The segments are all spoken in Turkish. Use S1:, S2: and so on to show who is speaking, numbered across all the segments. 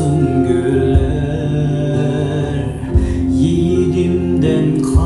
S1: Açmasın güller Yiğidimden kara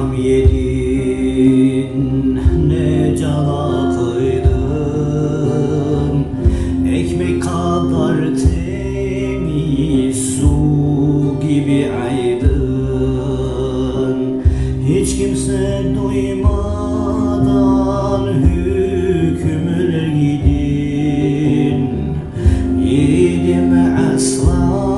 S1: haram yedin ne cana kıydın Ekmek kadar temiz su gibi aydın. Hiç kimse duymadan hükümler gidin. Yiğidim aslanım